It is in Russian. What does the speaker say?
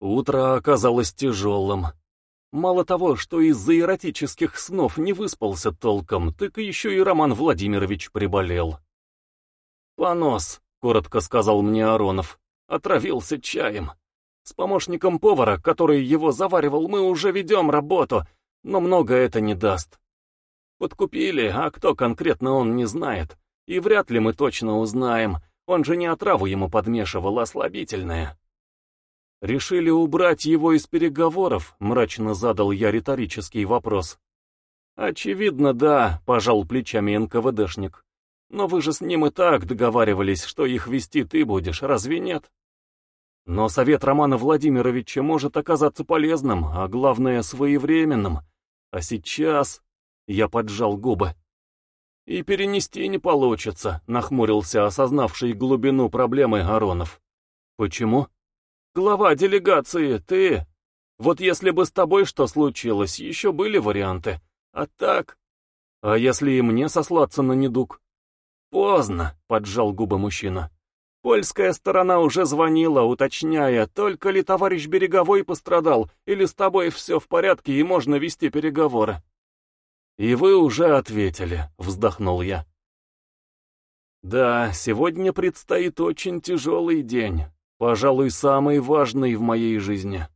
Утро оказалось тяжелым. Мало того, что из-за эротических снов не выспался толком, так еще и Роман Владимирович приболел. «Понос», — коротко сказал мне Аронов, — «отравился чаем. С помощником повара, который его заваривал, мы уже ведем работу, но много это не даст. Подкупили, а кто конкретно он не знает, и вряд ли мы точно узнаем, он же не отраву ему подмешивал, а слабительное». «Решили убрать его из переговоров?» — мрачно задал я риторический вопрос. «Очевидно, да», — пожал плечами НКВДшник. «Но вы же с ним и так договаривались, что их вести ты будешь, разве нет?» «Но совет Романа Владимировича может оказаться полезным, а главное, своевременным. А сейчас...» — я поджал губы. «И перенести не получится», — нахмурился осознавший глубину проблемы Аронов. «Почему?» Глава делегации, ты. Вот если бы с тобой что случилось, еще были варианты. А так... А если и мне сослаться на недуг? Поздно, поджал губы мужчина. Польская сторона уже звонила, уточняя, только ли товарищ Береговой пострадал, или с тобой все в порядке и можно вести переговоры. И вы уже ответили, вздохнул я. Да, сегодня предстоит очень тяжелый день. Пожалуй, самый важный в моей жизни.